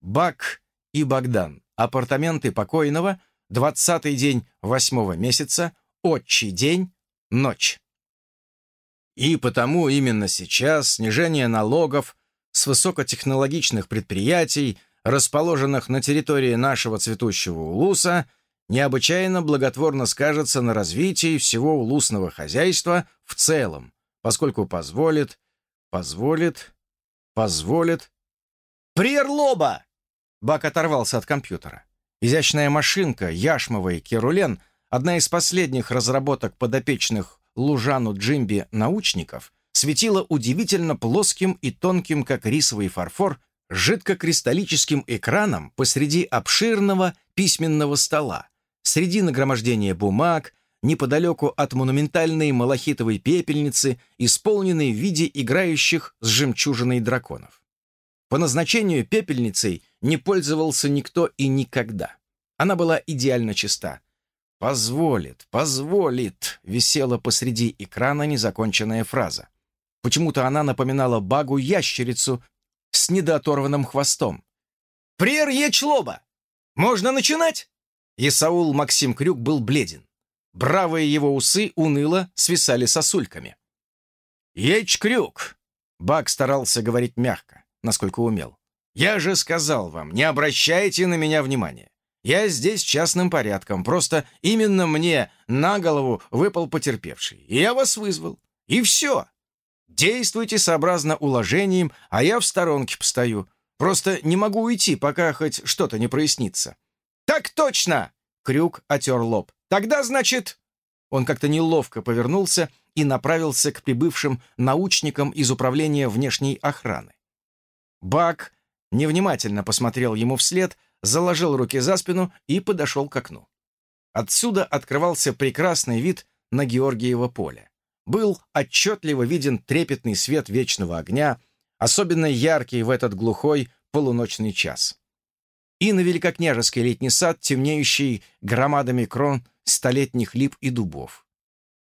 Бак и Богдан. Апартаменты покойного. Двадцатый день восьмого месяца. Отчий день. Ночь. И потому именно сейчас снижение налогов с высокотехнологичных предприятий, расположенных на территории нашего цветущего улуса, необычайно благотворно скажется на развитии всего улусного хозяйства в целом, поскольку позволит, позволит, позволит... «Приерлоба!» Бак оторвался от компьютера. Изящная машинка Яшмовой Керулен, одна из последних разработок подопечных Лужану Джимби научников, светила удивительно плоским и тонким, как рисовый фарфор, жидкокристаллическим экраном посреди обширного письменного стола, среди нагромождения бумаг, неподалеку от монументальной малахитовой пепельницы, исполненной в виде играющих с жемчужиной драконов. По назначению пепельницей не пользовался никто и никогда. Она была идеально чиста. «Позволит, позволит», — висела посреди экрана незаконченная фраза. Почему-то она напоминала багу-ящерицу с недооторванным хвостом. «Приер Ечлоба! Можно начинать?» Исаул Максим Крюк был бледен. Бравые его усы уныло свисали сосульками. «Еч Крюк!» Баг старался говорить мягко насколько умел. «Я же сказал вам, не обращайте на меня внимания. Я здесь частным порядком, просто именно мне на голову выпал потерпевший, и я вас вызвал. И все. Действуйте сообразно уложениям, а я в сторонке постою. Просто не могу уйти, пока хоть что-то не прояснится». «Так точно!» — Крюк отер лоб. «Тогда, значит...» Он как-то неловко повернулся и направился к прибывшим научникам из управления внешней охраны. Бак невнимательно посмотрел ему вслед, заложил руки за спину и подошел к окну. Отсюда открывался прекрасный вид на Георгиево поле. Был отчетливо виден трепетный свет вечного огня, особенно яркий в этот глухой полуночный час. И на великокняжеский летний сад, темнеющий громадами крон столетних лип и дубов.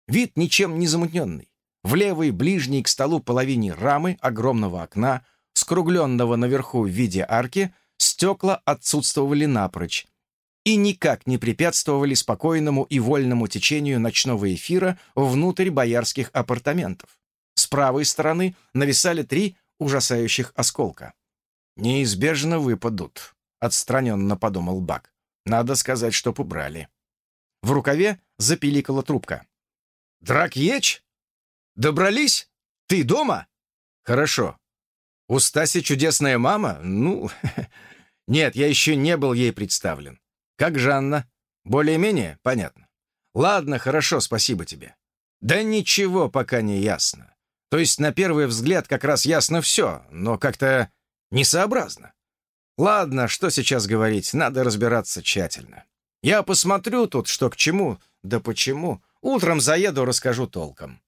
Вид ничем не замутненный. В левой, ближней к столу половине рамы огромного окна скругленного наверху в виде арки, стекла отсутствовали напрочь и никак не препятствовали спокойному и вольному течению ночного эфира внутрь боярских апартаментов. С правой стороны нависали три ужасающих осколка. «Неизбежно выпадут», — отстраненно подумал Бак. «Надо сказать, чтоб убрали». В рукаве запиликала трубка. «Дракьеч? Добрались? Ты дома?» «Хорошо. У Стаси чудесная мама? Ну, нет, я еще не был ей представлен. Как Жанна? Более-менее? Понятно. Ладно, хорошо, спасибо тебе. Да ничего пока не ясно. То есть на первый взгляд как раз ясно все, но как-то несообразно. Ладно, что сейчас говорить, надо разбираться тщательно. Я посмотрю тут, что к чему, да почему. Утром заеду, расскажу толком.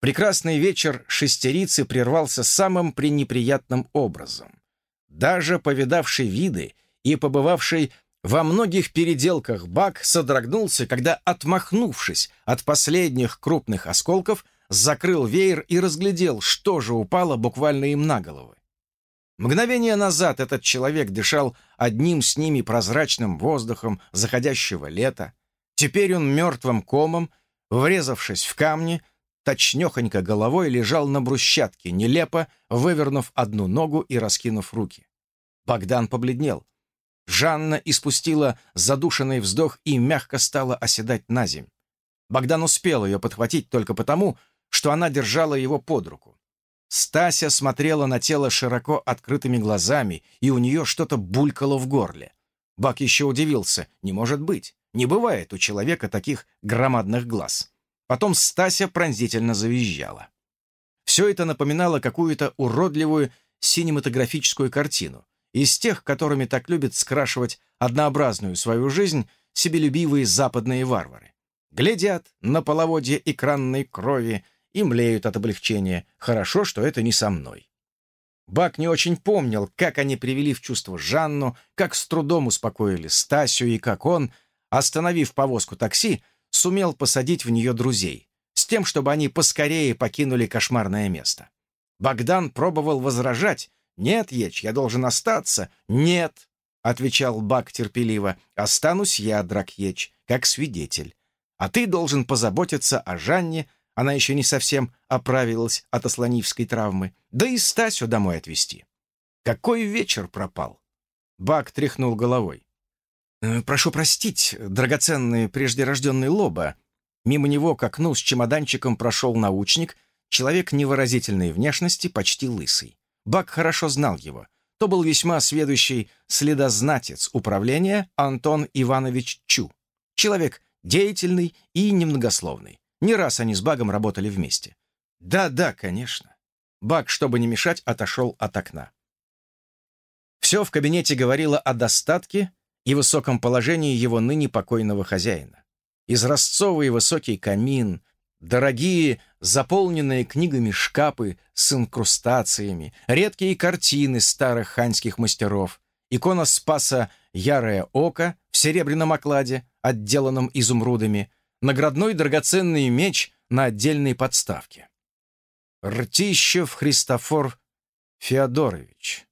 Прекрасный вечер шестерицы прервался самым пренеприятным образом. Даже повидавший виды и побывавший во многих переделках Бак содрогнулся, когда, отмахнувшись от последних крупных осколков, закрыл веер и разглядел, что же упало буквально им на головы. Мгновение назад этот человек дышал одним с ними прозрачным воздухом заходящего лета. Теперь он мертвым комом, врезавшись в камни, точнёхонько головой лежал на брусчатке, нелепо вывернув одну ногу и раскинув руки. Богдан побледнел. Жанна испустила задушенный вздох и мягко стала оседать на земь. Богдан успел ее подхватить только потому, что она держала его под руку. Стася смотрела на тело широко открытыми глазами, и у нее что-то булькало в горле. Бак еще удивился. Не может быть. Не бывает у человека таких громадных глаз. Потом Стася пронзительно завизжала. Все это напоминало какую-то уродливую синематографическую картину, из тех, которыми так любят скрашивать однообразную свою жизнь себелюбивые западные варвары. Глядят на половодье экранной крови и млеют от облегчения. Хорошо, что это не со мной. Бак не очень помнил, как они привели в чувство Жанну, как с трудом успокоили Стасю и как он, остановив повозку такси, сумел посадить в нее друзей, с тем, чтобы они поскорее покинули кошмарное место. Богдан пробовал возражать, «Нет, Еч, я должен остаться». «Нет», — отвечал Бак терпеливо, — «останусь я, Дракьеч, как свидетель. А ты должен позаботиться о Жанне, она еще не совсем оправилась от ослонивской травмы, да и Стасю домой отвезти. Какой вечер пропал?» Бак тряхнул головой. «Э, «Прошу простить, драгоценный преждерожденный Лоба». Мимо него к окну с чемоданчиком прошел научник, человек невыразительной внешности, почти лысый. Бак хорошо знал его. То был весьма сведущий следознатец управления Антон Иванович Чу. Человек деятельный и немногословный. Не раз они с Багом работали вместе. Да-да, конечно. Баг, чтобы не мешать, отошел от окна. Все в кабинете говорило о достатке и высоком положении его ныне покойного хозяина. Изразцовый высокий камин, дорогие, заполненные книгами шкапы с инкрустациями, редкие картины старых ханьских мастеров, икона Спаса «Ярое око» в серебряном окладе, отделанном изумрудами, наградной драгоценный меч на отдельной подставке. Ртищев Христофор Феодорович.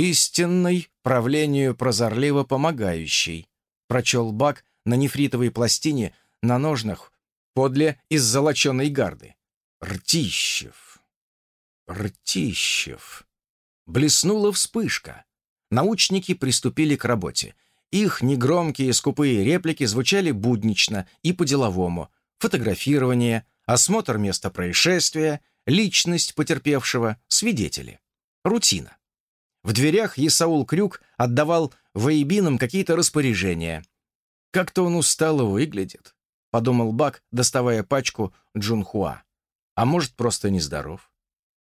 «Истинный, правлению прозорливо помогающий», прочел Бак на нефритовой пластине на ножнах подле из золоченой гарды. Ртищев. Ртищев. Блеснула вспышка. Научники приступили к работе. Их негромкие скупые реплики звучали буднично и по-деловому. Фотографирование, осмотр места происшествия, личность потерпевшего, свидетели. Рутина. В дверях Исаул Крюк отдавал воебинам какие-то распоряжения. «Как-то он устало выглядит», — подумал Бак, доставая пачку Джунхуа. «А может, просто нездоров?»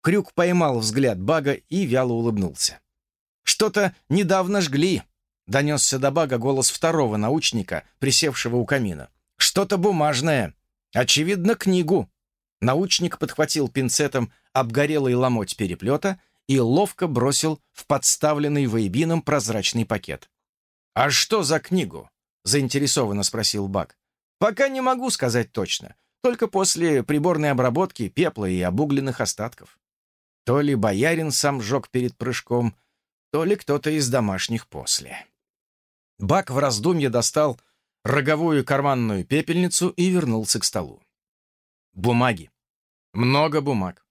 Крюк поймал взгляд Бага и вяло улыбнулся. «Что-то недавно жгли», — донесся до Бага голос второго научника, присевшего у камина. «Что-то бумажное. Очевидно, книгу». Научник подхватил пинцетом обгорелый ломоть переплета и ловко бросил в подставленный воебином прозрачный пакет. «А что за книгу?» — заинтересованно спросил Бак. «Пока не могу сказать точно. Только после приборной обработки пепла и обугленных остатков. То ли боярин сам сжег перед прыжком, то ли кто-то из домашних после». Бак в раздумье достал роговую карманную пепельницу и вернулся к столу. Бумаги. Много бумаг.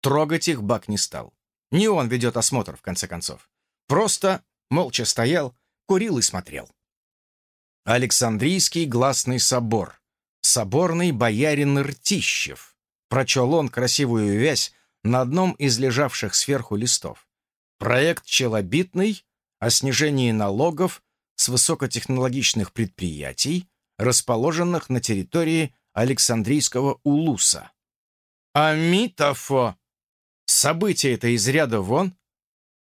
Трогать их Бак не стал. Не он ведет осмотр, в конце концов. Просто молча стоял, курил и смотрел. Александрийский гласный собор. Соборный боярин Ртищев. Прочел он красивую вязь на одном из лежавших сверху листов. Проект челобитный о снижении налогов с высокотехнологичных предприятий, расположенных на территории Александрийского улуса. Амитофо! Событие это из ряда вон.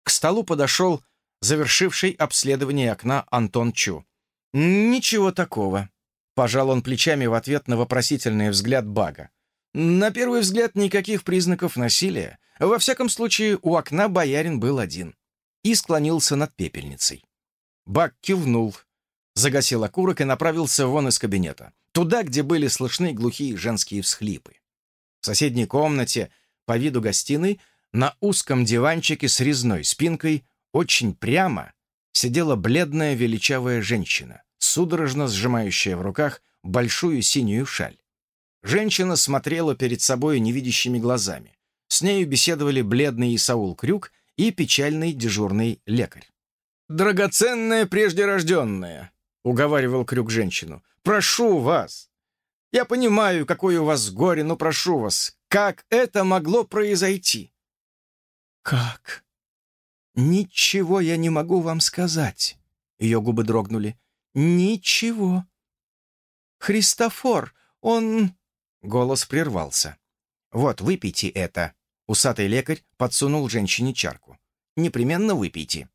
К столу подошел завершивший обследование окна Антон Чу. «Ничего такого», — пожал он плечами в ответ на вопросительный взгляд Бага. «На первый взгляд никаких признаков насилия. Во всяком случае, у окна боярин был один». И склонился над пепельницей. Баг кивнул, загасил окурок и направился вон из кабинета, туда, где были слышны глухие женские всхлипы. В соседней комнате по виду гостиной, на узком диванчике с резной спинкой, очень прямо, сидела бледная величавая женщина, судорожно сжимающая в руках большую синюю шаль. Женщина смотрела перед собой невидящими глазами. С нею беседовали бледный Исаул Крюк и печальный дежурный лекарь. «Драгоценная преждерожденная», — уговаривал Крюк женщину, — «прошу вас, я понимаю, какое у вас горе, но прошу вас, как это могло произойти?» «Как?» «Ничего я не могу вам сказать», — ее губы дрогнули. «Ничего». «Христофор, он...» Голос прервался. «Вот, выпейте это». Усатый лекарь подсунул женщине чарку. «Непременно выпейте».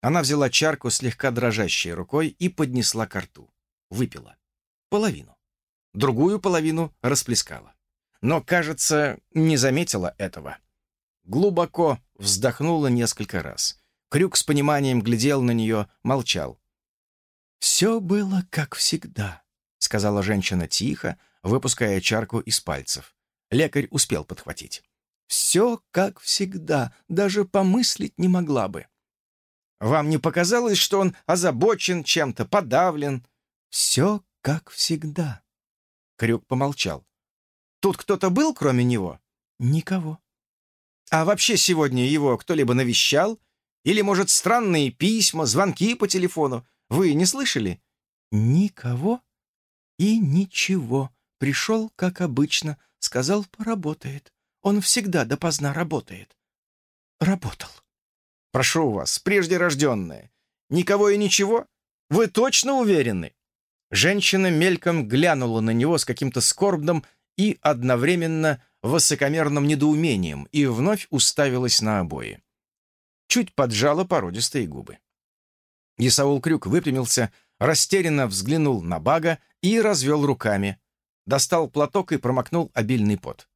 Она взяла чарку слегка дрожащей рукой и поднесла ко рту. Выпила. Половину другую половину расплескала. Но, кажется, не заметила этого. Глубоко вздохнула несколько раз. Крюк с пониманием глядел на нее, молчал. «Все было как всегда», — сказала женщина тихо, выпуская чарку из пальцев. Лекарь успел подхватить. Все как всегда, даже помыслить не могла бы. Вам не показалось, что он озабочен чем-то, подавлен? Все как всегда. Крюк помолчал. Тут кто-то был, кроме него? Никого. А вообще сегодня его кто-либо навещал? Или, может, странные письма, звонки по телефону? Вы не слышали? Никого и ничего. Пришел, как обычно, сказал, поработает. Он всегда допоздна работает. Работал. Прошу вас, прежде рожденная. Никого и ничего? Вы точно уверены?» Женщина мельком глянула на него с каким-то скорбным и одновременно высокомерным недоумением и вновь уставилась на обои. Чуть поджала породистые губы. Исаул Крюк выпрямился, растерянно взглянул на Бага и развел руками. Достал платок и промокнул обильный пот.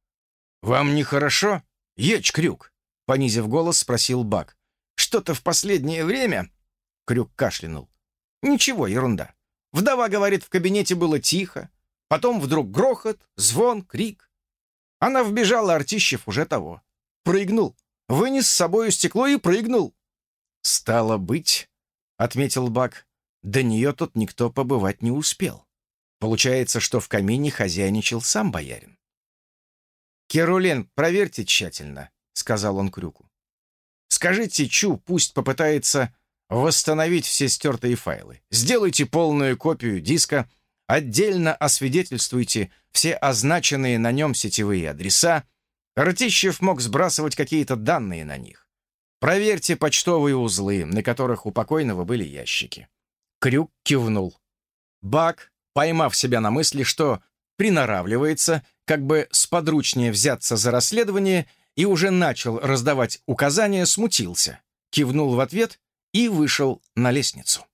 «Вам нехорошо? Ечь, Крюк!» Понизив голос, спросил Баг. Что-то в последнее время...» Крюк кашлянул. «Ничего, ерунда. Вдова говорит, в кабинете было тихо. Потом вдруг грохот, звон, крик. Она вбежала, Артищев уже того. Прыгнул. Вынес с собою стекло и прыгнул. «Стало быть», — отметил Бак, — «до нее тут никто побывать не успел. Получается, что в камине хозяйничал сам боярин». «Керулен, проверьте тщательно», — сказал он Крюку. Скажите Чу, пусть попытается восстановить все стертые файлы. Сделайте полную копию диска, отдельно освидетельствуйте все означенные на нем сетевые адреса. Ртищев мог сбрасывать какие-то данные на них. Проверьте почтовые узлы, на которых у покойного были ящики. Крюк кивнул. Бак, поймав себя на мысли, что приноравливается, как бы сподручнее взяться за расследование, и уже начал раздавать указания, смутился, кивнул в ответ и вышел на лестницу.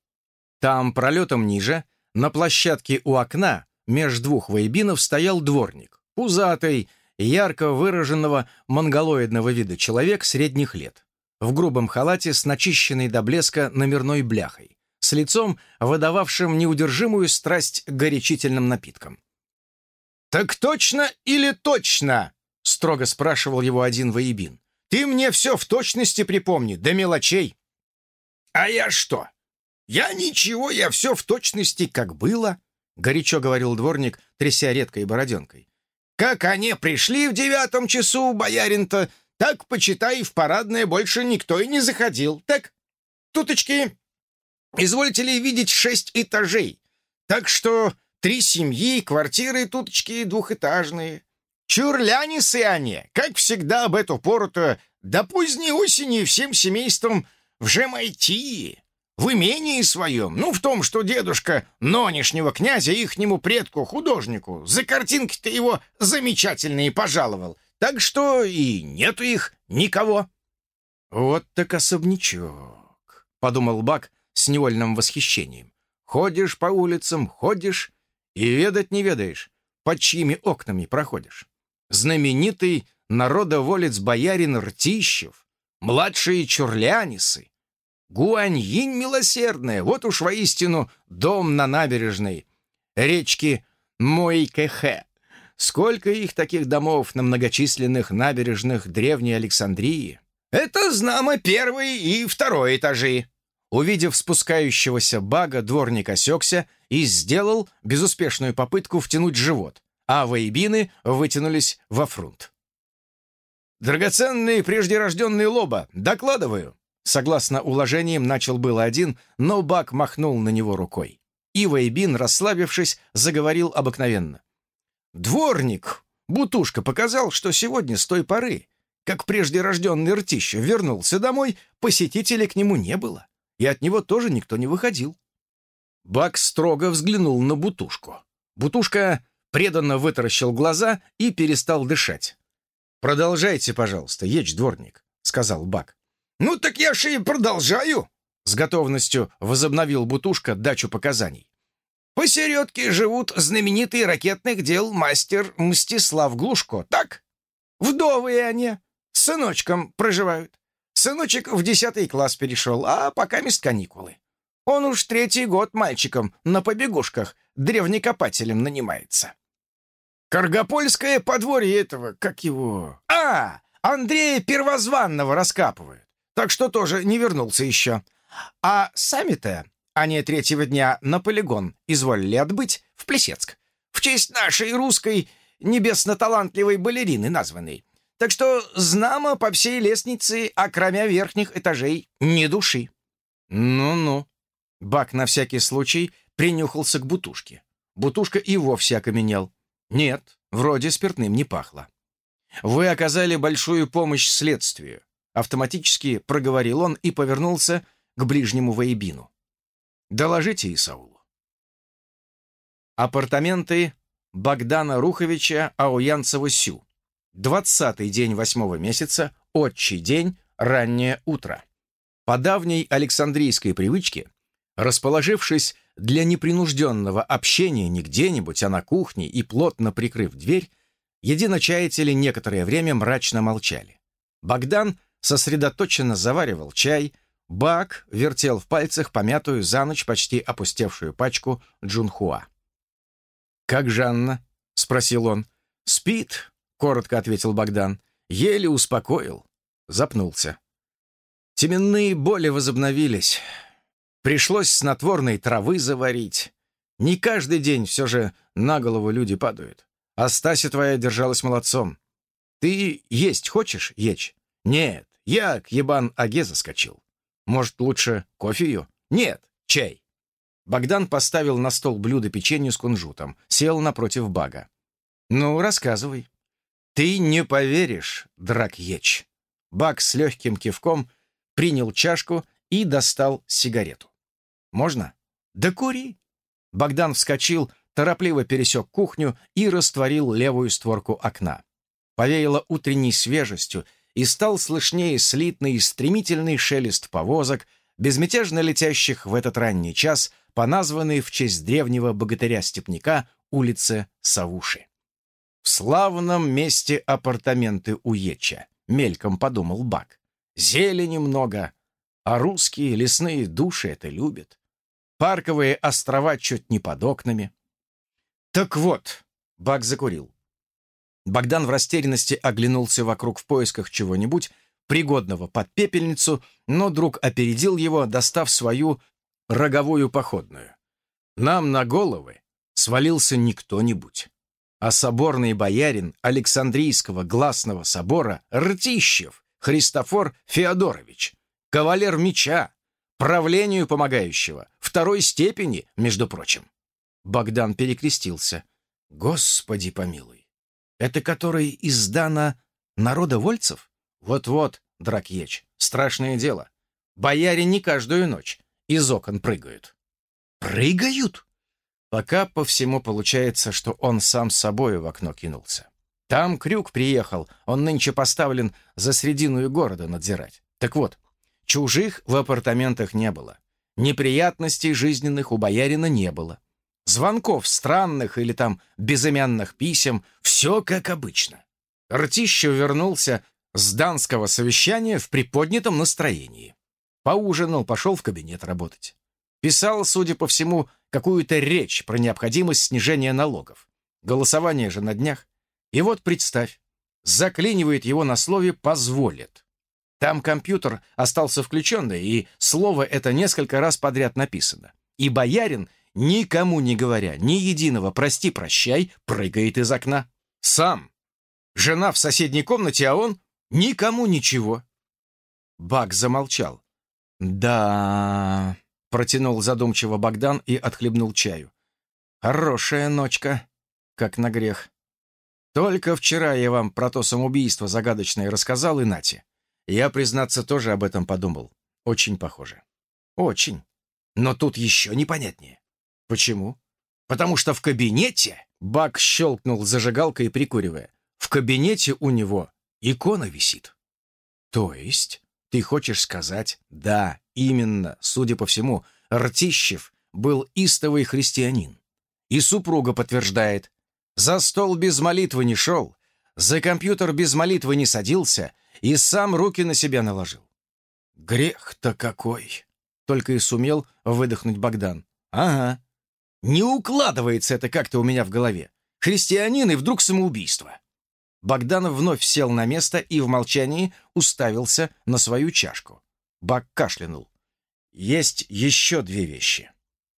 Там, пролетом ниже, на площадке у окна, меж двух вейбинов стоял дворник, пузатый, ярко выраженного монголоидного вида человек средних лет, в грубом халате с начищенной до блеска номерной бляхой, с лицом, выдававшим неудержимую страсть к горячительным напиткам. «Так точно или точно?» — строго спрашивал его один воебин. «Ты мне все в точности припомни, до мелочей». «А я что? Я ничего, я все в точности, как было», — горячо говорил дворник, тряся редкой бороденкой. «Как они пришли в девятом часу, боярин-то, так, почитай, в парадное больше никто и не заходил. Так, туточки, извольте ли видеть шесть этажей? Так что три семьи, квартиры туточки двухэтажные. Чурлянисы они, как всегда об эту пору-то, до поздней осени всем семейством в Жемайти, в имении своем, ну, в том, что дедушка нонешнего князя ихнему предку, художнику, за картинки-то его замечательные пожаловал, так что и нету их никого. «Вот так особнячок», — подумал Бак с невольным восхищением. «Ходишь по улицам, ходишь, и ведать не ведаешь, под чьими окнами проходишь знаменитый народоволец боярин Ртищев, младшие чурлянисы, Гуаньинь милосердная, вот уж воистину дом на набережной речки Мойкехе. Сколько их таких домов на многочисленных набережных Древней Александрии? Это знамо первый и второй этажи. Увидев спускающегося бага, дворник осекся и сделал безуспешную попытку втянуть живот а вейбины вытянулись во фрунт. «Драгоценный преждерожденный лоба, докладываю!» Согласно уложениям, начал было один, но Бак махнул на него рукой. И Вейбин, расслабившись, заговорил обыкновенно. «Дворник!» Бутушка показал, что сегодня с той поры, как прежде рожденный Ртищев вернулся домой, посетителей к нему не было, и от него тоже никто не выходил. Бак строго взглянул на Бутушку. Бутушка преданно вытаращил глаза и перестал дышать. «Продолжайте, пожалуйста, ечь дворник», — сказал Бак. «Ну так я же и продолжаю», — с готовностью возобновил Бутушка дачу показаний. «Посередке живут знаменитый ракетных дел мастер Мстислав Глушко, так? Вдовые они, с сыночком проживают. Сыночек в десятый класс перешел, а пока мест каникулы. Он уж третий год мальчиком на побегушках древнекопателем нанимается. Каргопольское подворье этого, как его... А, Андрея Первозванного раскапывают, так что тоже не вернулся еще. А сами-то они третьего дня на полигон изволили отбыть в Плесецк, в честь нашей русской небесно-талантливой балерины названной. Так что знамо по всей лестнице, а кроме верхних этажей, ни души. Ну-ну. Бак на всякий случай принюхался к бутушке. Бутушка и вовсе окаменел. Нет, вроде спиртным не пахло. «Вы оказали большую помощь следствию», — автоматически проговорил он и повернулся к ближнему Вейбину. «Доложите Исаулу». Апартаменты Богдана Руховича Ауянцева-Сю. Двадцатый день восьмого месяца, отчий день, раннее утро. По давней Александрийской привычке, расположившись для непринужденного общения не где-нибудь, а на кухне и плотно прикрыв дверь, единочаятели некоторое время мрачно молчали. Богдан сосредоточенно заваривал чай, Бак вертел в пальцах помятую за ночь почти опустевшую пачку джунхуа. «Как Жанна?» — спросил он. «Спит», — коротко ответил Богдан. «Еле успокоил». Запнулся. Теменные боли возобновились. Пришлось снотворной травы заварить. Не каждый день все же на голову люди падают. А Стася твоя держалась молодцом. Ты есть хочешь, Ечь? Нет, я к ебан Аге заскочил. Может, лучше кофею? Нет, чай. Богдан поставил на стол блюдо печенью с кунжутом, сел напротив бага. «Ну, рассказывай». «Ты не поверишь, драк Ечь». Баг с легким кивком принял чашку и достал сигарету. «Можно?» «Да кури!» Богдан вскочил, торопливо пересек кухню и растворил левую створку окна. Повеяло утренней свежестью, и стал слышнее слитный стремительный шелест повозок, безмятежно летящих в этот ранний час по названной в честь древнего богатыря-степняка улице Савуши. «В славном месте апартаменты у Еча», — мельком подумал Бак. «Зелени много, а русские лесные души это любят. Парковые острова чуть не под окнами. Так вот, Бак закурил. Богдан в растерянности оглянулся вокруг в поисках чего-нибудь, пригодного под пепельницу, но друг опередил его, достав свою роговую походную. Нам на головы свалился не кто-нибудь, а соборный боярин Александрийского гласного собора Ртищев Христофор Феодорович, кавалер меча, правлению помогающего, второй степени, между прочим. Богдан перекрестился. Господи помилуй. Это который из Дана народовольцев? Вот-вот, Дракьеч, страшное дело. Бояре не каждую ночь из окон прыгают. Прыгают? Пока по всему получается, что он сам с собою в окно кинулся. Там Крюк приехал, он нынче поставлен за средину города надзирать. Так вот, Чужих в апартаментах не было. Неприятностей жизненных у боярина не было. Звонков странных или там безымянных писем — все как обычно. Ртищев вернулся с данского совещания в приподнятом настроении. Поужинал, пошел в кабинет работать. Писал, судя по всему, какую-то речь про необходимость снижения налогов. Голосование же на днях. И вот представь, заклинивает его на слове «позволит». Там компьютер остался включенный, и слово это несколько раз подряд написано. И боярин, никому не говоря ни единого «прости-прощай», прыгает из окна. Сам. Жена в соседней комнате, а он никому ничего. Бак замолчал. «Да...» — протянул задумчиво Богдан и отхлебнул чаю. «Хорошая ночка, как на грех. Только вчера я вам про то самоубийство загадочное рассказал, и нате. Я, признаться, тоже об этом подумал. Очень похоже. Очень. Но тут еще непонятнее. Почему? Потому что в кабинете... Бак щелкнул зажигалкой, прикуривая. В кабинете у него икона висит. То есть, ты хочешь сказать, да, именно, судя по всему, Ртищев был истовый христианин. И супруга подтверждает, за стол без молитвы не шел, за компьютер без молитвы не садился и сам руки на себя наложил. «Грех-то какой!» — только и сумел выдохнуть Богдан. «Ага. Не укладывается это как-то у меня в голове. Христианин и вдруг самоубийство». Богданов вновь сел на место и в молчании уставился на свою чашку. Бак кашлянул. «Есть еще две вещи».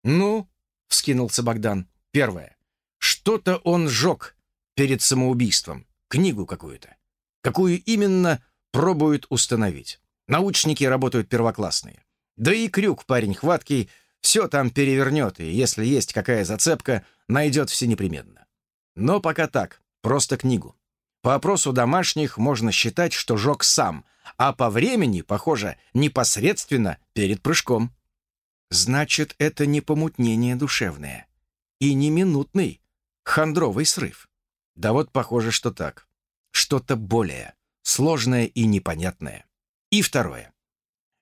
«Ну?» — вскинулся Богдан. «Первое. Что-то он жег перед самоубийством. Книгу какую-то. Какую именно, пробуют установить. Научники работают первоклассные. Да и крюк парень хваткий, все там перевернет, и если есть какая зацепка, найдет все непременно. Но пока так, просто книгу. По опросу домашних можно считать, что жег сам, а по времени, похоже, непосредственно перед прыжком. Значит, это не помутнение душевное. И не минутный, хандровый срыв. Да вот похоже, что так. Что-то более сложное и непонятное. И второе.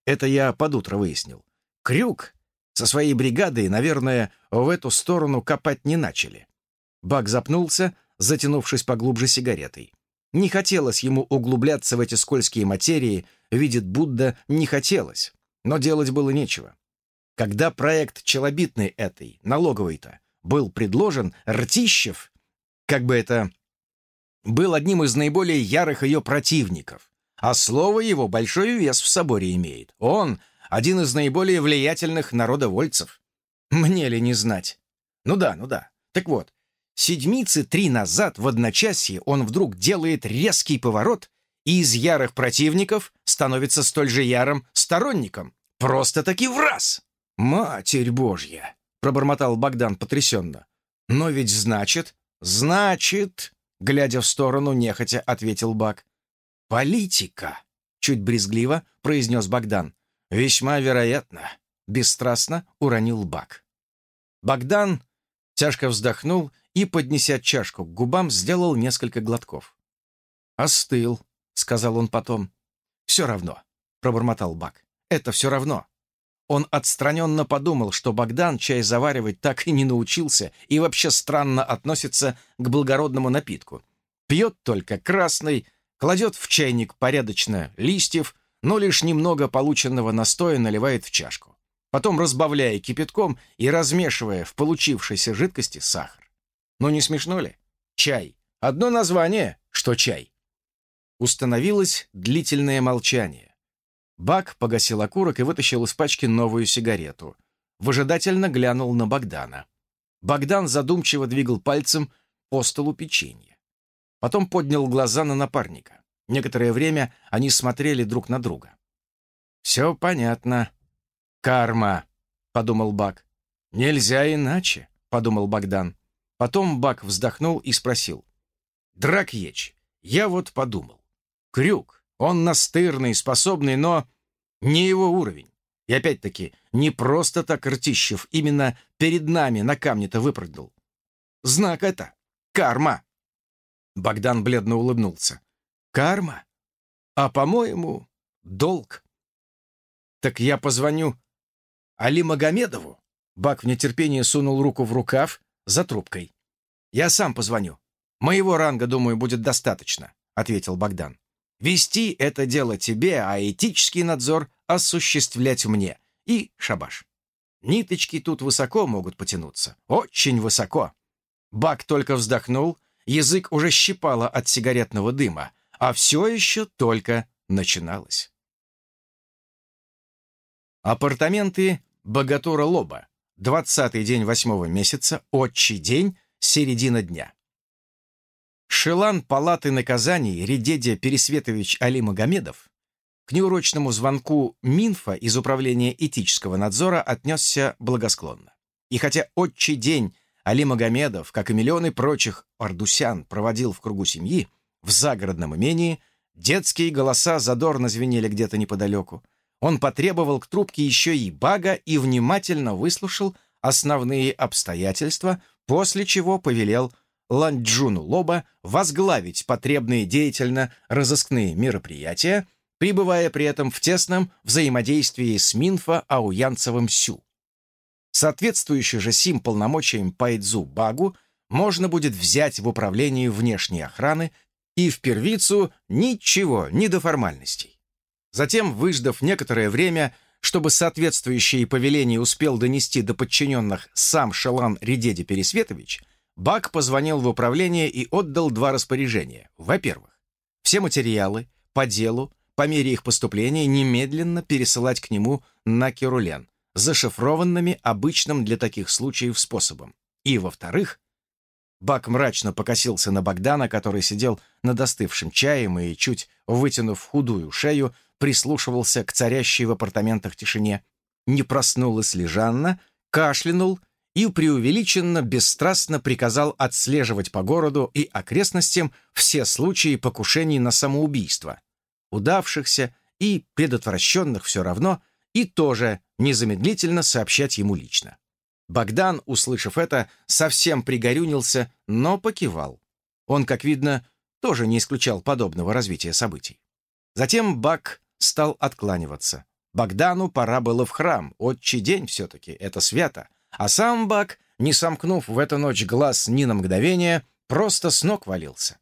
Это я под утро выяснил. Крюк со своей бригадой, наверное, в эту сторону копать не начали. Бак запнулся, затянувшись поглубже сигаретой. Не хотелось ему углубляться в эти скользкие материи, видит Будда, не хотелось, но делать было нечего. Когда проект челобитный этой, налоговой-то, был предложен, Ртищев, как бы это, был одним из наиболее ярых ее противников, а слово его большой вес в соборе имеет. Он — один из наиболее влиятельных народовольцев. Мне ли не знать? Ну да, ну да. Так вот, седмицы три назад в одночасье он вдруг делает резкий поворот и из ярых противников становится столь же ярым сторонником. Просто-таки в раз! «Матерь Божья!» — пробормотал Богдан потрясенно. «Но ведь значит...» «Значит...» — глядя в сторону, нехотя ответил Бак. «Политика!» — чуть брезгливо произнес Богдан. «Весьма вероятно», — бесстрастно уронил Бак. Богдан тяжко вздохнул и, поднеся чашку к губам, сделал несколько глотков. «Остыл», — сказал он потом. «Все равно», — пробормотал Бак. «Это все равно». Он отстраненно подумал, что Богдан чай заваривать так и не научился и вообще странно относится к благородному напитку. Пьет только красный, кладет в чайник порядочно листьев, но лишь немного полученного настоя наливает в чашку. Потом разбавляя кипятком и размешивая в получившейся жидкости сахар. Ну не смешно ли? Чай. Одно название, что чай. Установилось длительное молчание. Бак погасил окурок и вытащил из пачки новую сигарету. Выжидательно глянул на Богдана. Богдан задумчиво двигал пальцем по столу печенья. Потом поднял глаза на напарника. Некоторое время они смотрели друг на друга. «Все понятно. Карма», — подумал Бак. «Нельзя иначе», — подумал Богдан. Потом Бак вздохнул и спросил. «Дракьеч, я вот подумал. Крюк, он настырный, способный, но не его уровень. И опять-таки, не просто так Ртищев именно перед нами на камне-то выпрыгнул. Знак это. Карма. Богдан бледно улыбнулся. Карма? А, по-моему, долг. Так я позвоню Али Магомедову. Бак в нетерпении сунул руку в рукав за трубкой. «Я сам позвоню. Моего ранга, думаю, будет достаточно», — ответил Богдан. Вести это дело тебе, а этический надзор осуществлять мне. И шабаш. Ниточки тут высоко могут потянуться. Очень высоко. Бак только вздохнул, язык уже щипало от сигаретного дыма, а все еще только начиналось. Апартаменты Богатура Лоба. Двадцатый день восьмого месяца, отчий день, середина дня. Шелан палаты наказаний Редедия Пересветович Али Магомедов к неурочному звонку Минфа из Управления этического надзора отнесся благосклонно. И хотя отчий день Али Магомедов, как и миллионы прочих ардусян, проводил в кругу семьи, в загородном имении, детские голоса задорно звенели где-то неподалеку. Он потребовал к трубке еще и бага и внимательно выслушал основные обстоятельства, после чего повелел Ланджуну Лоба возглавить потребные деятельно-розыскные мероприятия, пребывая при этом в тесном взаимодействии с Минфа Ауянцевым Сю. Соответствующий же сим полномочиям Пайдзу Багу можно будет взять в управлении внешней охраны и в первицу ничего, не до формальностей. Затем, выждав некоторое время, чтобы соответствующие повеления успел донести до подчиненных сам Шалан Редеди Пересветович, Бак позвонил в управление и отдал два распоряжения. Во-первых, все материалы по делу по мере их поступления немедленно пересылать к нему на Керулен, зашифрованными обычным для таких случаев способом. И, во-вторых, Бак мрачно покосился на Богдана, который сидел над остывшим чаем и, чуть вытянув худую шею, прислушивался к царящей в апартаментах тишине. Не проснулась ли Жанна, кашлянул и преувеличенно бесстрастно приказал отслеживать по городу и окрестностям все случаи покушений на самоубийство, удавшихся и предотвращенных все равно, и тоже незамедлительно сообщать ему лично. Богдан, услышав это, совсем пригорюнился, но покивал. Он, как видно, тоже не исключал подобного развития событий. Затем Бак стал откланиваться. Богдану пора было в храм, отчий день все-таки, это свято. А сам Бак, не сомкнув в эту ночь глаз ни на мгновение, просто с ног валился.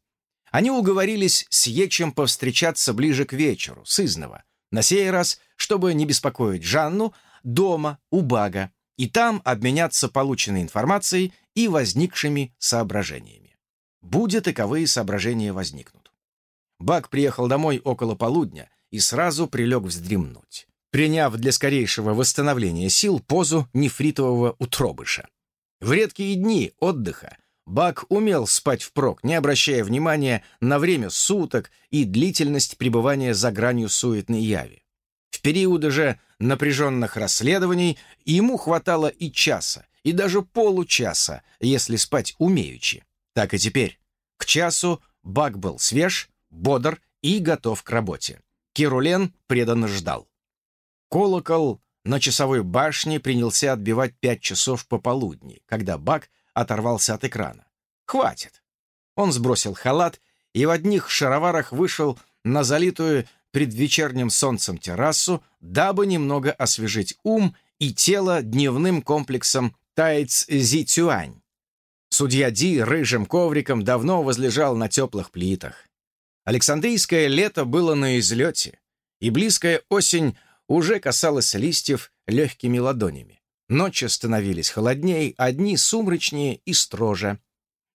Они уговорились с Ечем повстречаться ближе к вечеру, с изного, на сей раз, чтобы не беспокоить Жанну, дома, у Бага, и там обменяться полученной информацией и возникшими соображениями. Будет таковые соображения возникнут. Баг приехал домой около полудня и сразу прилег вздремнуть, приняв для скорейшего восстановления сил позу нефритового утробыша. В редкие дни отдыха Бак умел спать впрок, не обращая внимания на время суток и длительность пребывания за гранью суетной яви. В периоды же напряженных расследований ему хватало и часа, и даже получаса, если спать умеючи. Так и теперь. К часу Бак был свеж, бодр и готов к работе. Кирулен преданно ждал. Колокол на часовой башне принялся отбивать пять часов пополудни, когда Бак оторвался от экрана. «Хватит!» Он сбросил халат и в одних шароварах вышел на залитую предвечерним солнцем террасу, дабы немного освежить ум и тело дневным комплексом Тайц-Зи-Цюань. Судья Ди рыжим ковриком давно возлежал на теплых плитах. Александрийское лето было на излете, и близкая осень уже касалась листьев легкими ладонями. Ночи становились холоднее, а дни сумрачнее и строже.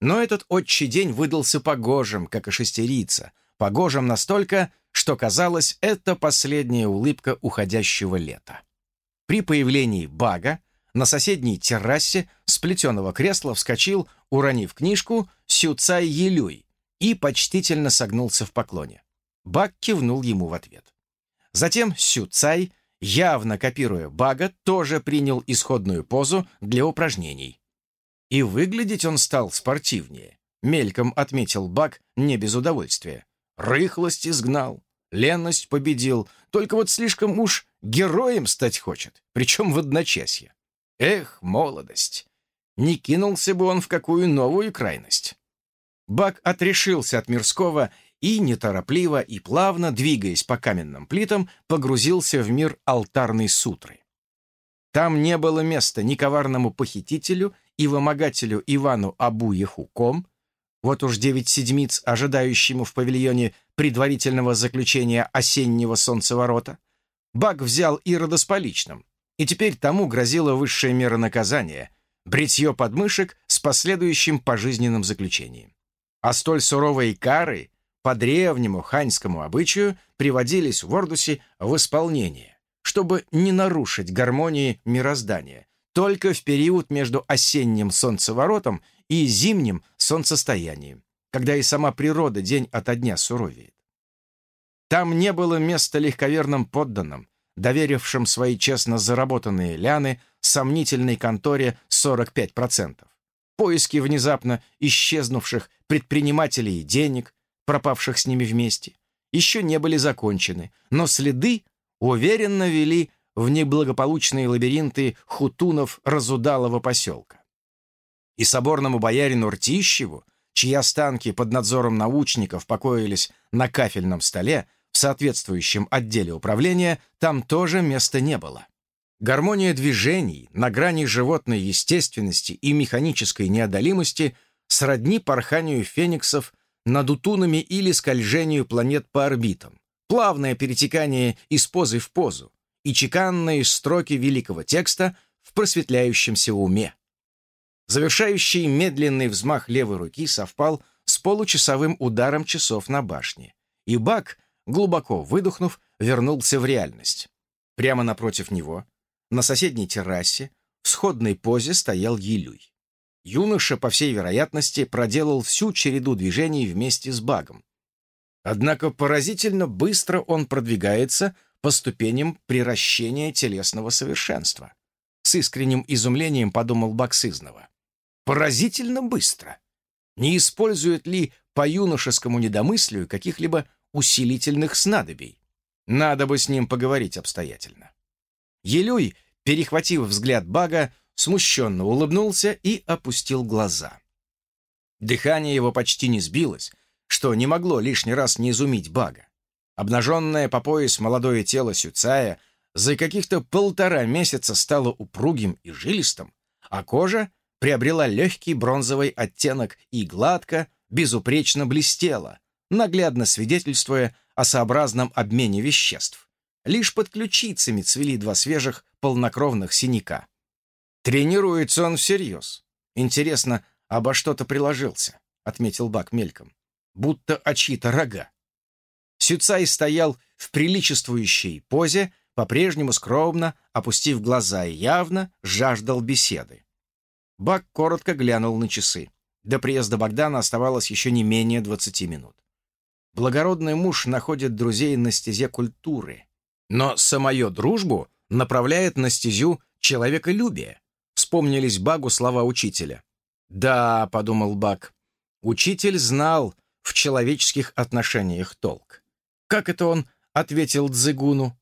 Но этот отчий день выдался погожим, как и шестерица, погожим настолько, что казалось, это последняя улыбка уходящего лета. При появлении бага на соседней террасе с плетеного кресла вскочил, уронив книжку, Сюцай Елюй и почтительно согнулся в поклоне. Баг кивнул ему в ответ. Затем Сюцай, явно копируя Бага, тоже принял исходную позу для упражнений. И выглядеть он стал спортивнее, мельком отметил Баг не без удовольствия. Рыхлость изгнал, ленность победил, только вот слишком уж героем стать хочет, причем в одночасье. Эх, молодость! Не кинулся бы он в какую новую крайность. Бак отрешился от мирского и, неторопливо и плавно, двигаясь по каменным плитам, погрузился в мир алтарной сутры. Там не было места ни коварному похитителю и вымогателю Ивану Абу-Ехуком, вот уж девять седмиц, ожидающему в павильоне предварительного заключения осеннего солнцеворота. Баг взял Ирода с поличным, и теперь тому грозила высшая мера наказания — бритье подмышек с последующим пожизненным заключением. А столь суровые кары по древнему ханьскому обычаю приводились в Ордусе в исполнение, чтобы не нарушить гармонии мироздания, только в период между осенним солнцеворотом и зимним солнцестоянием, когда и сама природа день ото дня суровеет. Там не было места легковерным подданным, доверившим свои честно заработанные ляны сомнительной конторе 45%. Поиски внезапно исчезнувших предпринимателей и денег, пропавших с ними вместе, еще не были закончены, но следы уверенно вели в неблагополучные лабиринты хутунов Разудалого поселка и соборному боярину Ртищеву, чьи останки под надзором научников покоились на кафельном столе в соответствующем отделе управления, там тоже места не было. Гармония движений на грани животной естественности и механической неодолимости сродни порханию фениксов над утунами или скольжению планет по орбитам, плавное перетекание из позы в позу и чеканные строки великого текста в просветляющемся уме. Завершающий медленный взмах левой руки совпал с получасовым ударом часов на башне, и Бак, глубоко выдохнув, вернулся в реальность. Прямо напротив него, на соседней террасе, в сходной позе стоял Елюй. Юноша, по всей вероятности, проделал всю череду движений вместе с Багом. Однако поразительно быстро он продвигается по ступеням приращения телесного совершенства. С искренним изумлением подумал Баг сызнова. Поразительно быстро. Не использует ли по юношескому недомыслию каких-либо усилительных снадобий? Надо бы с ним поговорить обстоятельно. Елюй, перехватив взгляд Бага, смущенно улыбнулся и опустил глаза. Дыхание его почти не сбилось, что не могло лишний раз не изумить Бага. Обнаженное по пояс молодое тело Сюцая за каких-то полтора месяца стало упругим и жилистым, а кожа приобрела легкий бронзовый оттенок и гладко, безупречно блестела, наглядно свидетельствуя о сообразном обмене веществ. Лишь под ключицами цвели два свежих полнокровных синяка. Тренируется он всерьез. Интересно, обо что-то приложился, отметил Бак мельком. Будто о чьи-то рога. Сюцай стоял в приличествующей позе, по-прежнему скромно, опустив глаза и явно жаждал беседы. Бак коротко глянул на часы. До приезда Богдана оставалось еще не менее 20 минут. Благородный муж находит друзей на стезе культуры, но самую дружбу направляет на стезю человеколюбия, вспомнились Багу слова учителя. «Да», — подумал Баг, — «учитель знал в человеческих отношениях толк». Как это он ответил Дзыгуну?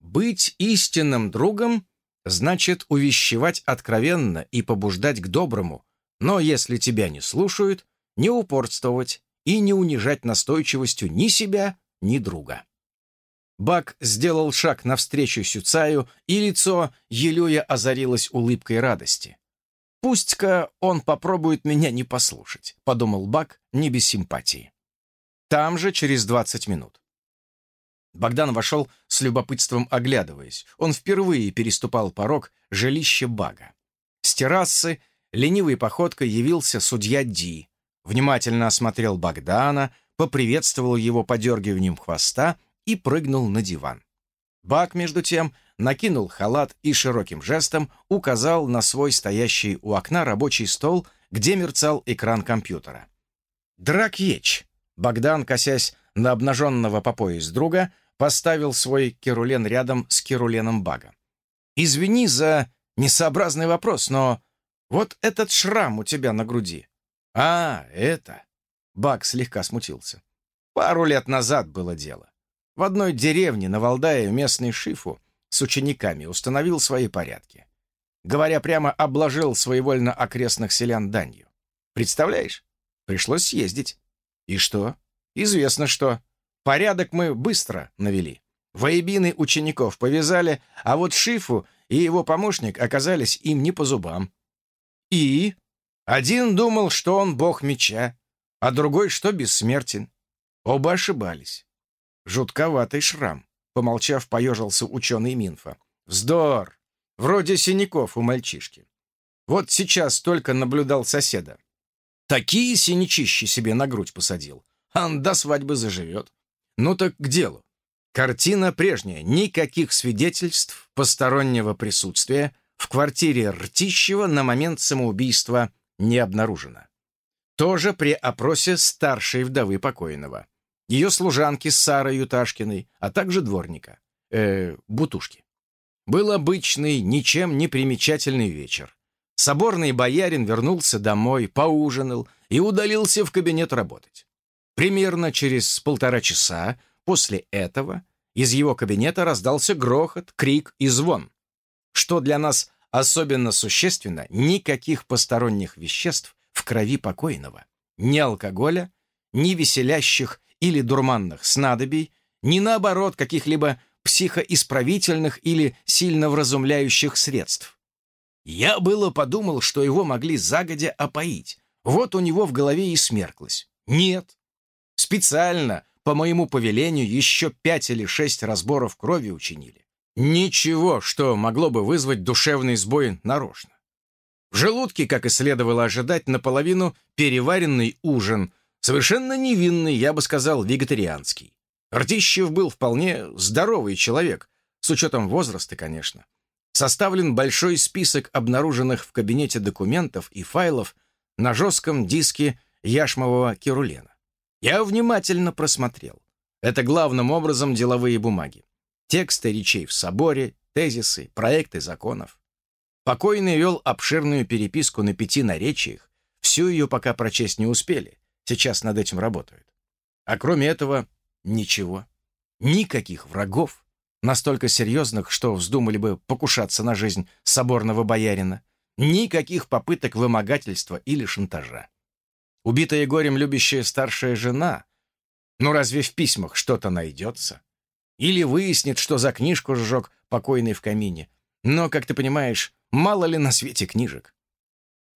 «Быть истинным другом значит увещевать откровенно и побуждать к доброму, но если тебя не слушают, не упорствовать и не унижать настойчивостью ни себя, ни друга». Бак сделал шаг навстречу Сюцаю, и лицо Елюя озарилось улыбкой радости. «Пусть-ка он попробует меня не послушать», — подумал Бак не без симпатии. Там же через двадцать минут. Богдан вошел с любопытством оглядываясь. Он впервые переступал порог жилища Бага. С террасы ленивой походкой явился судья Ди, внимательно осмотрел Богдана, поприветствовал его подергиванием хвоста и прыгнул на диван. Бак, между тем, накинул халат и широким жестом указал на свой стоящий у окна рабочий стол, где мерцал экран компьютера. «Дракьеч!» Богдан, косясь на обнаженного по пояс друга, поставил свой керулен рядом с керуленом Бага. «Извини за несообразный вопрос, но вот этот шрам у тебя на груди». «А, это...» Баг слегка смутился. «Пару лет назад было дело. В одной деревне на Валдае местный шифу с учениками установил свои порядки. Говоря прямо, обложил своевольно окрестных селян данью. Представляешь? Пришлось съездить. И что? Известно что. Порядок мы быстро навели. Воебины учеников повязали, а вот Шифу и его помощник оказались им не по зубам. И? Один думал, что он бог меча, а другой, что бессмертен. Оба ошибались. Жутковатый шрам. Помолчав, поежился ученый Минфа. Вздор! Вроде синяков у мальчишки. Вот сейчас только наблюдал соседа. Такие синячищи себе на грудь посадил. Ан до свадьбы заживет. Ну так к делу. Картина прежняя. Никаких свидетельств постороннего присутствия в квартире Ртищева на момент самоубийства не обнаружено. Тоже при опросе старшей вдовы покойного ее служанки с Сарой Юташкиной, а также дворника, э, Бутушки. Был обычный, ничем не примечательный вечер. Соборный боярин вернулся домой, поужинал и удалился в кабинет работать. Примерно через полтора часа после этого из его кабинета раздался грохот, крик и звон. Что для нас особенно существенно, никаких посторонних веществ в крови покойного. Ни алкоголя, ни веселящих или дурманных снадобий, ни наоборот каких-либо психоисправительных или сильно вразумляющих средств. Я было подумал, что его могли загодя опоить. Вот у него в голове и смерклось. Нет. Специально, по моему повелению, еще пять или шесть разборов крови учинили. Ничего, что могло бы вызвать душевный сбой нарочно. В желудке, как и следовало ожидать, наполовину переваренный ужин, совершенно невинный, я бы сказал, вегетарианский. Ртищев был вполне здоровый человек, с учетом возраста, конечно. Составлен большой список обнаруженных в кабинете документов и файлов на жестком диске яшмового керулена. Я внимательно просмотрел. Это главным образом деловые бумаги. Тексты речей в соборе, тезисы, проекты законов. Покойный вел обширную переписку на пяти наречиях, всю ее пока прочесть не успели, сейчас над этим работают. А кроме этого, ничего. Никаких врагов, настолько серьезных, что вздумали бы покушаться на жизнь соборного боярина. Никаких попыток вымогательства или шантажа. Убитая горем любящая старшая жена. Ну разве в письмах что-то найдется? Или выяснит, что за книжку сжег покойный в камине. Но, как ты понимаешь, Мало ли на свете книжек.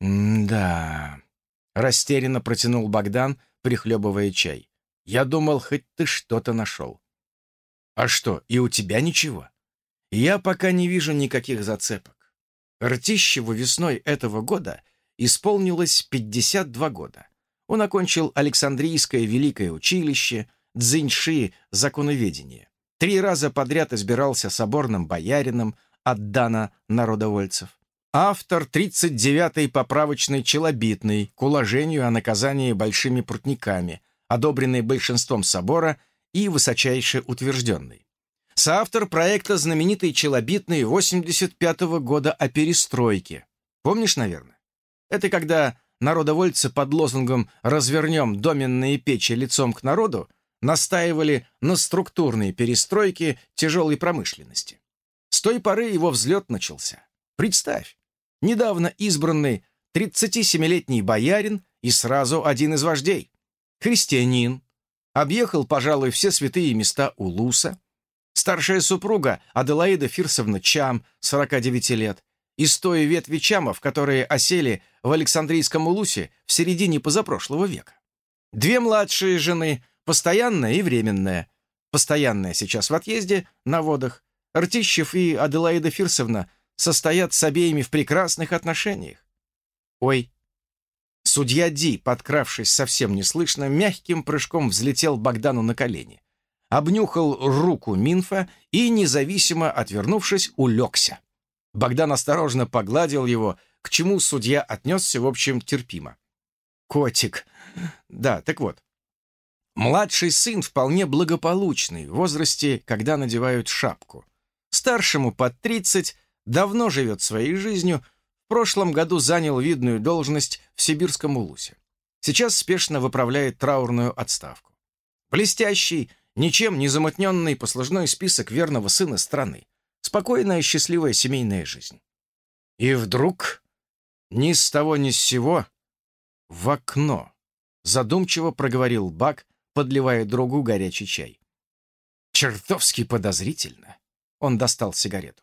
«Да...» — растерянно протянул Богдан, прихлебывая чай. «Я думал, хоть ты что-то нашел». «А что, и у тебя ничего?» «Я пока не вижу никаких зацепок. Ртищеву весной этого года исполнилось 52 года. Он окончил Александрийское Великое училище, Цзиньши — законоведение. Три раза подряд избирался соборным боярином, от Дана народовольцев. Автор 39-й поправочной челобитной к уложению о наказании большими прутниками, одобренной большинством собора и высочайше утвержденной. Соавтор проекта знаменитой челобитной 85 -го года о перестройке. Помнишь, наверное? Это когда народовольцы под лозунгом «развернем доменные печи лицом к народу» настаивали на структурной перестройке тяжелой промышленности. С той поры его взлет начался. Представь, недавно избранный 37-летний боярин и сразу один из вождей. Христианин. Объехал, пожалуй, все святые места Улуса. Старшая супруга Аделаида Фирсовна Чам, 49 лет, из той ветви Чамов, которые осели в Александрийском Улусе в середине позапрошлого века. Две младшие жены, постоянная и временная. Постоянная сейчас в отъезде, на водах, Ртищев и Аделаида Фирсовна состоят с обеими в прекрасных отношениях. Ой. Судья Ди, подкравшись совсем неслышно, мягким прыжком взлетел Богдану на колени. Обнюхал руку Минфа и, независимо отвернувшись, улегся. Богдан осторожно погладил его, к чему судья отнесся, в общем, терпимо. «Котик. Да, так вот. Младший сын вполне благополучный, в возрасте, когда надевают шапку старшему под 30, давно живет своей жизнью, в прошлом году занял видную должность в Сибирском Улусе. Сейчас спешно выправляет траурную отставку. Блестящий, ничем не замутненный послужной список верного сына страны. Спокойная, счастливая семейная жизнь. И вдруг, ни с того ни с сего, в окно, задумчиво проговорил Бак, подливая другу горячий чай. Чертовски подозрительно. Он достал сигарету.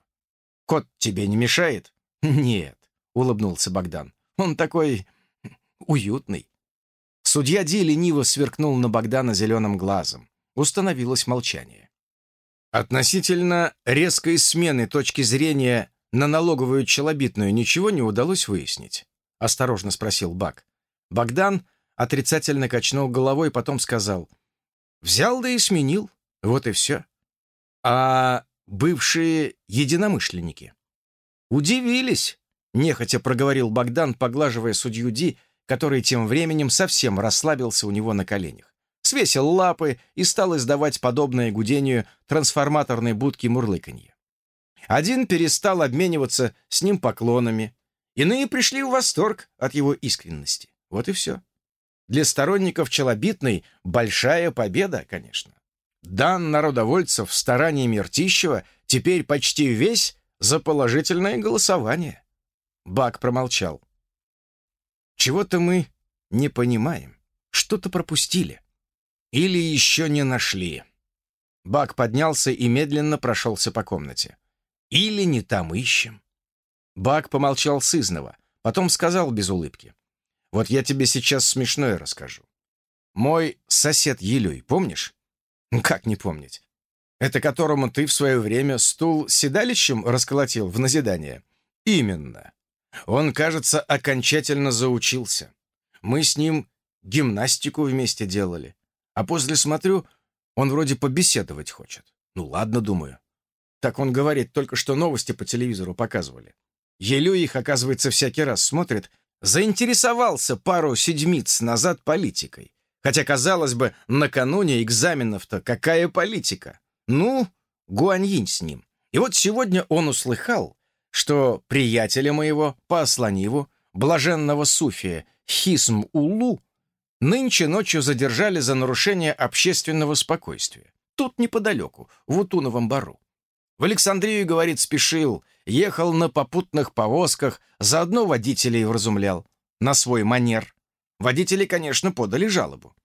«Кот тебе не мешает?» «Нет», — улыбнулся Богдан. «Он такой... уютный». Судья Ди лениво сверкнул на Богдана зеленым глазом. Установилось молчание. Относительно резкой смены точки зрения на налоговую челобитную ничего не удалось выяснить? Осторожно спросил Бак. Богдан отрицательно качнул головой, потом сказал. «Взял да и сменил. Вот и все». «А бывшие единомышленники. «Удивились», — нехотя проговорил Богдан, поглаживая судью Ди, который тем временем совсем расслабился у него на коленях. Свесил лапы и стал издавать подобное гудению трансформаторной будки мурлыканье. Один перестал обмениваться с ним поклонами, иные пришли в восторг от его искренности. Вот и все. Для сторонников Челобитной большая победа, конечно. Дан народовольцев стараниями Ртищева теперь почти весь за положительное голосование. Бак промолчал. Чего-то мы не понимаем. Что-то пропустили. Или еще не нашли. Бак поднялся и медленно прошелся по комнате. Или не там ищем. Бак помолчал сызново, потом сказал без улыбки. «Вот я тебе сейчас смешное расскажу. Мой сосед Елюй, помнишь? Как не помнить? Это которому ты в свое время стул седалищем расколотил в назидание? Именно. Он, кажется, окончательно заучился. Мы с ним гимнастику вместе делали. А после смотрю, он вроде побеседовать хочет. Ну ладно, думаю. Так он говорит, только что новости по телевизору показывали. Елю их, оказывается, всякий раз смотрит. Заинтересовался пару седьмиц назад политикой. Хотя, казалось бы, накануне экзаменов-то какая политика? Ну, Гуаньинь с ним. И вот сегодня он услыхал, что приятеля моего по Асланиву, блаженного суфия Хисм-Улу, нынче ночью задержали за нарушение общественного спокойствия. Тут неподалеку, в Утуновом бару. В Александрию, говорит, спешил, ехал на попутных повозках, заодно водителей вразумлял, на свой манер. Водители, конечно, подали жалобу.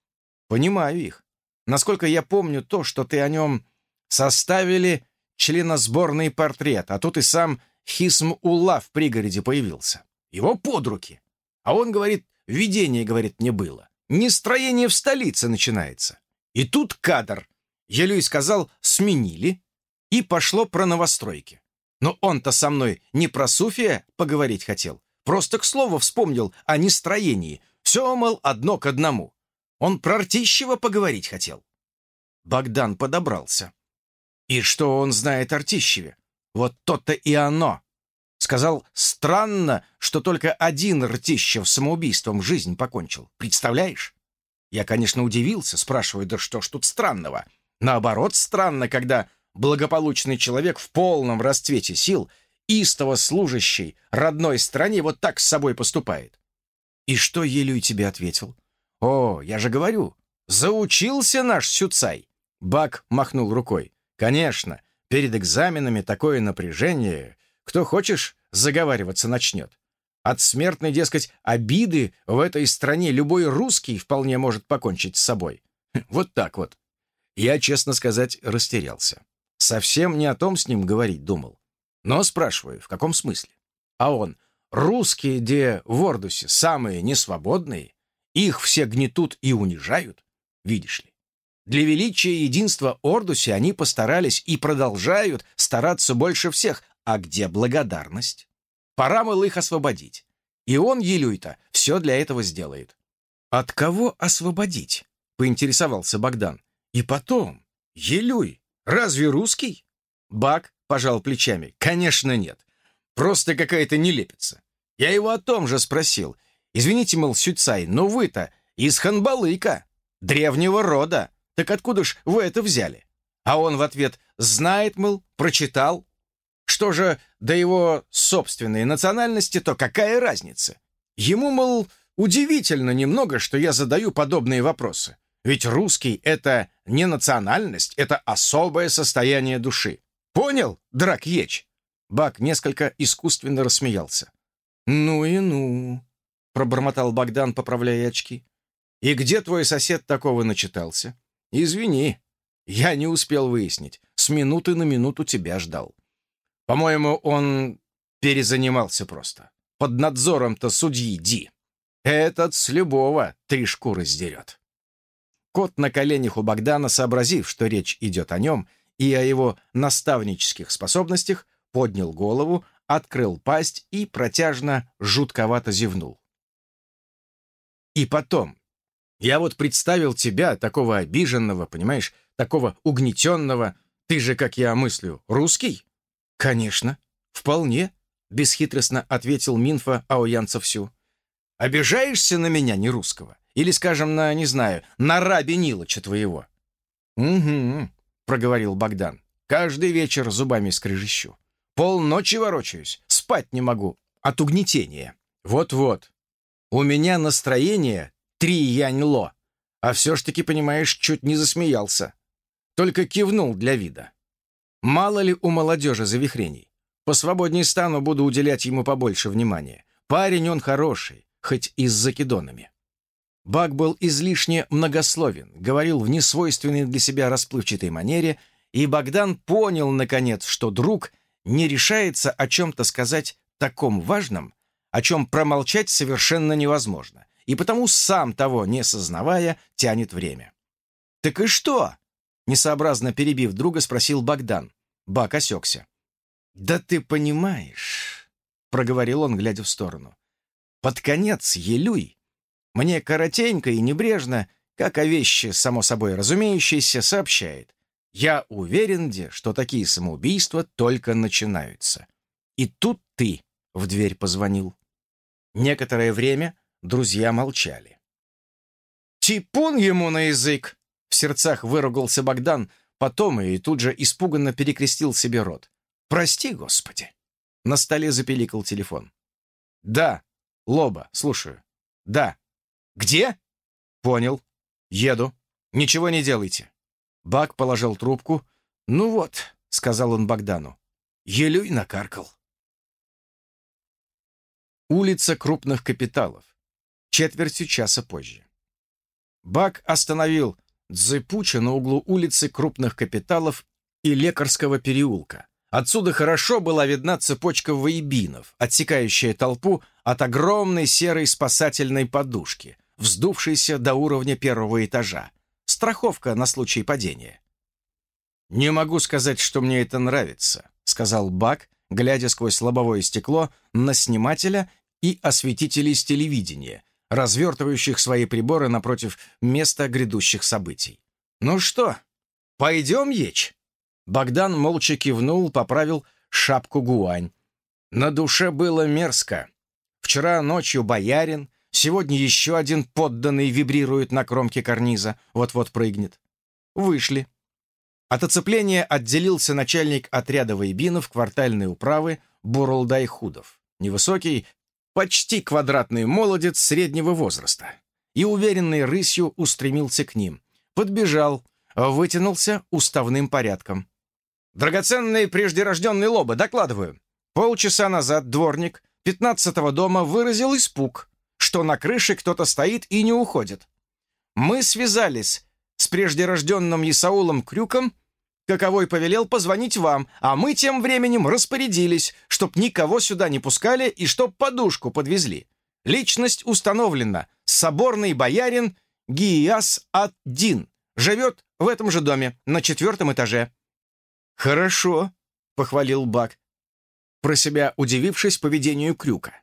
Понимаю их. Насколько я помню то, что ты о нем составили членосборный портрет, а тут и сам Хисм Улла в пригороде появился. Его под руки. А он говорит, видение, говорит, не было. Нестроение в столице начинается. И тут кадр. Елюй сказал, сменили, и пошло про новостройки. Но он-то со мной не про Суфия поговорить хотел. Просто к слову вспомнил о нестроении. Все, мол, одно к одному. Он про Ртищева поговорить хотел. Богдан подобрался. И что он знает о Ртищеве? Вот то-то и оно. Сказал, странно, что только один Ртищев самоубийством жизнь покончил. Представляешь? Я, конечно, удивился, спрашиваю, да что ж тут странного? Наоборот, странно, когда благополучный человек в полном расцвете сил, истово служащий родной стране, вот так с собой поступает. И что Елюй тебе ответил? О, я же говорю, заучился наш Сюцай. Бак махнул рукой. Конечно, перед экзаменами такое напряжение. Кто хочешь, заговариваться начнет. От смертной, дескать, обиды в этой стране любой русский вполне может покончить с собой. Вот так вот. Я, честно сказать, растерялся. Совсем не о том с ним говорить думал. Но спрашиваю, в каком смысле? А он, русские, где в Ордусе самые несвободные, их все гнетут и унижают, видишь ли. Для величия и единства Ордусе они постарались и продолжают стараться больше всех. А где благодарность? Пора, мол, их освободить. И он, Елюй-то, все для этого сделает. «От кого освободить?» — поинтересовался Богдан. «И потом, Елюй, разве русский?» Бак пожал плечами. «Конечно нет. Просто какая-то нелепица. Я его о том же спросил. Извините, мол, Сюцай, но вы-то из Ханбалыка, древнего рода. Так откуда ж вы это взяли? А он в ответ знает, мол, прочитал. Что же до его собственной национальности, то какая разница? Ему, мол, удивительно немного, что я задаю подобные вопросы. Ведь русский — это не национальность, это особое состояние души. Понял, драк Ечь? Бак несколько искусственно рассмеялся. «Ну и ну», — пробормотал Богдан, поправляя очки. «И где твой сосед такого начитался?» «Извини, я не успел выяснить. С минуты на минуту тебя ждал. По-моему, он перезанимался просто. Под надзором-то судьи Ди. Этот с любого три шкуры сдерет». Кот на коленях у Богдана, сообразив, что речь идет о нем и о его наставнических способностях, поднял голову, открыл пасть и протяжно, жутковато зевнул. И потом, я вот представил тебя, такого обиженного, понимаешь, такого угнетенного. Ты же, как я мыслю, русский? Конечно, вполне, бесхитростно ответил Минфа Ауянцев всю. Обижаешься на меня, не русского? Или, скажем, на, не знаю, на раби Нилыча твоего? Угу, проговорил Богдан. Каждый вечер зубами скрежещу. Полночи ворочаюсь, спать не могу от угнетения. Вот-вот. У меня настроение три янь-ло. А все ж таки, понимаешь, чуть не засмеялся. Только кивнул для вида. Мало ли у молодежи завихрений. Посвободней стану, буду уделять ему побольше внимания. Парень он хороший, хоть и с закидонами. Бак был излишне многословен, говорил в несвойственной для себя расплывчатой манере, и Богдан понял, наконец, что друг не решается о чем-то сказать таком важном, о чем промолчать совершенно невозможно и потому, сам того не сознавая, тянет время. «Так и что?» — несообразно перебив друга, спросил Богдан. Бак осекся. «Да ты понимаешь...» — проговорил он, глядя в сторону. «Под конец Елюй мне коротенько и небрежно, как о вещи, само собой разумеющейся, сообщает. Я уверен, де, что такие самоубийства только начинаются. И тут ты в дверь позвонил. Некоторое время друзья молчали. «Типун ему на язык!» — в сердцах выругался Богдан, потом и тут же испуганно перекрестил себе рот. «Прости, Господи!» На столе запеликал телефон. «Да, Лоба, слушаю. Да. Где?» «Понял. Еду. Ничего не делайте». Бак положил трубку. «Ну вот», — сказал он Богдану. Елюй накаркал. Улица крупных капиталов. Четвертью часа позже. Бак остановил Дзыпуча на углу улицы крупных капиталов и Лекарского переулка. Отсюда хорошо была видна цепочка воебинов, отсекающая толпу от огромной серой спасательной подушки, вздувшейся до уровня первого этажа. Страховка на случай падения. «Не могу сказать, что мне это нравится», — сказал Бак, глядя сквозь лобовое стекло на снимателя и осветителей с телевидения, развертывающих свои приборы напротив места грядущих событий. «Ну что, пойдем ечь?» Богдан молча кивнул, поправил шапку гуань. На душе было мерзко. Вчера ночью боярин, сегодня еще один подданный вибрирует на кромке карниза, вот-вот прыгнет. Вышли. От оцепления отделился начальник отряда воебинов квартальной управы Бурулдай Худов. Невысокий, почти квадратный молодец среднего возраста. И уверенной рысью устремился к ним. Подбежал, вытянулся уставным порядком. «Драгоценные преждерожденные лобы, докладываю. Полчаса назад дворник пятнадцатого дома выразил испуг, что на крыше кто-то стоит и не уходит. Мы связались с преждерожденным Исаулом Крюком каковой повелел позвонить вам, а мы тем временем распорядились, чтоб никого сюда не пускали и чтоб подушку подвезли. Личность установлена. Соборный боярин Гияс Ад-Дин. Живет в этом же доме, на четвертом этаже». «Хорошо», — похвалил Бак, про себя удивившись поведению Крюка.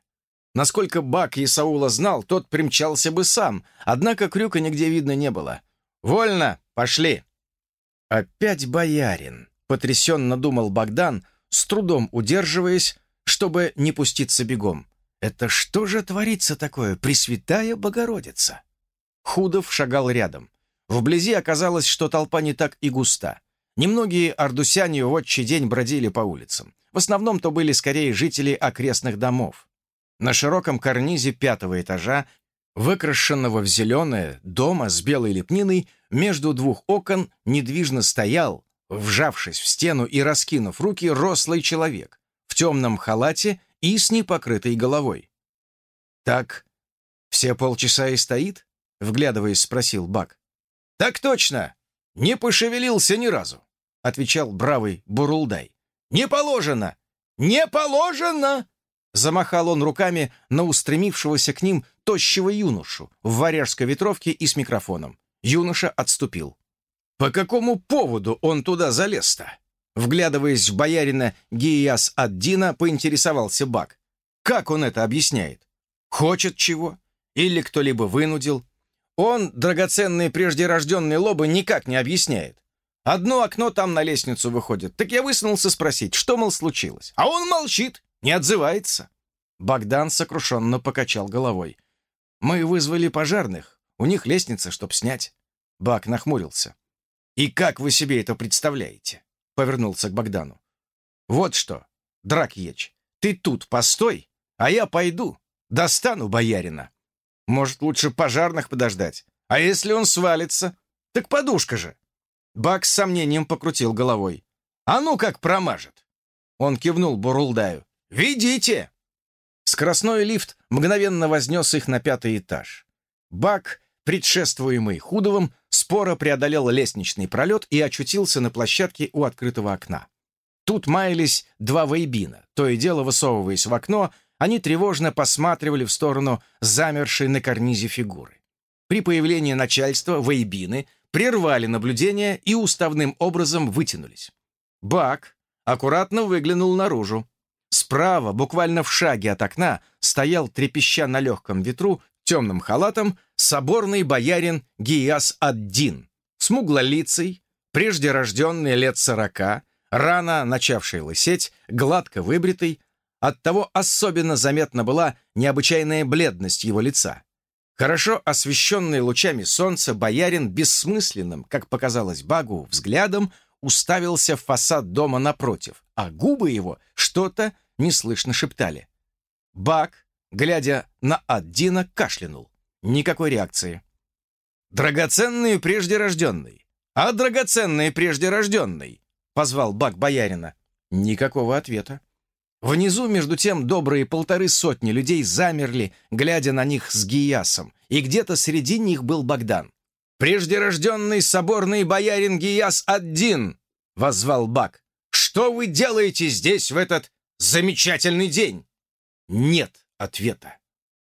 Насколько Бак Исаула знал, тот примчался бы сам, однако Крюка нигде видно не было. «Вольно, пошли!» «Опять боярин», — потрясенно думал Богдан, с трудом удерживаясь, чтобы не пуститься бегом. «Это что же творится такое, Пресвятая Богородица?» Худов шагал рядом. Вблизи оказалось, что толпа не так и густа. Немногие ардусяне в отчий день бродили по улицам. В основном то были скорее жители окрестных домов. На широком карнизе пятого этажа выкрашенного в зеленое дома с белой лепниной, между двух окон недвижно стоял, вжавшись в стену и раскинув руки, рослый человек в темном халате и с непокрытой головой. «Так, все полчаса и стоит?» — вглядываясь, спросил Бак. «Так точно! Не пошевелился ни разу!» — отвечал бравый Бурулдай. «Не положено! Не положено!» Замахал он руками на устремившегося к ним тощего юношу в варяжской ветровке и с микрофоном. Юноша отступил. «По какому поводу он туда залез-то?» Вглядываясь в боярина Гияс Аддина, поинтересовался Бак. «Как он это объясняет? Хочет чего? Или кто-либо вынудил? Он, драгоценные преждерожденные лобы, никак не объясняет. Одно окно там на лестницу выходит. Так я высунулся спросить, что, мол, случилось. А он молчит. Не отзывается. Богдан сокрушенно покачал головой. «Мы вызвали пожарных. У них лестница, чтоб снять». Бак нахмурился. «И как вы себе это представляете?» Повернулся к Богдану. «Вот что, Дракьеч, ты тут постой, а я пойду, достану боярина. Может, лучше пожарных подождать? А если он свалится? Так подушка же!» Бак с сомнением покрутил головой. «А ну как промажет!» Он кивнул Бурулдаю. «Ведите!» Скоростной лифт мгновенно вознес их на пятый этаж. Бак, предшествуемый Худовым, споро преодолел лестничный пролет и очутился на площадке у открытого окна. Тут маялись два вейбина. То и дело, высовываясь в окно, они тревожно посматривали в сторону замершей на карнизе фигуры. При появлении начальства вейбины прервали наблюдение и уставным образом вытянулись. Бак аккуратно выглянул наружу. Справа, буквально в шаге от окна, стоял, трепеща на легком ветру, темным халатом, соборный боярин Гияс Аддин, смуглолицый, прежде рожденный лет сорока, рано начавший лысеть, гладко выбритый, оттого особенно заметна была необычайная бледность его лица. Хорошо освещенный лучами солнца, боярин бессмысленным, как показалось Багу, взглядом уставился в фасад дома напротив, а губы его что-то неслышно шептали. Баг, глядя на Аддина, кашлянул. Никакой реакции. «Драгоценный преждерожденный! А драгоценный преждерожденный!» — позвал Баг боярина. Никакого ответа. Внизу, между тем, добрые полторы сотни людей замерли, глядя на них с Гиясом, и где-то среди них был Богдан. «Преждерожденный соборный боярин Гияс Аддин!» — воззвал Бак. «Что вы делаете здесь в этот замечательный день?» Нет ответа.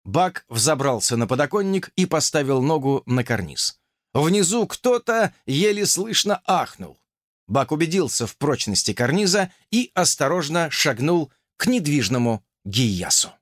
Бак взобрался на подоконник и поставил ногу на карниз. Внизу кто-то еле слышно ахнул. Бак убедился в прочности карниза и осторожно шагнул к недвижному Гиясу.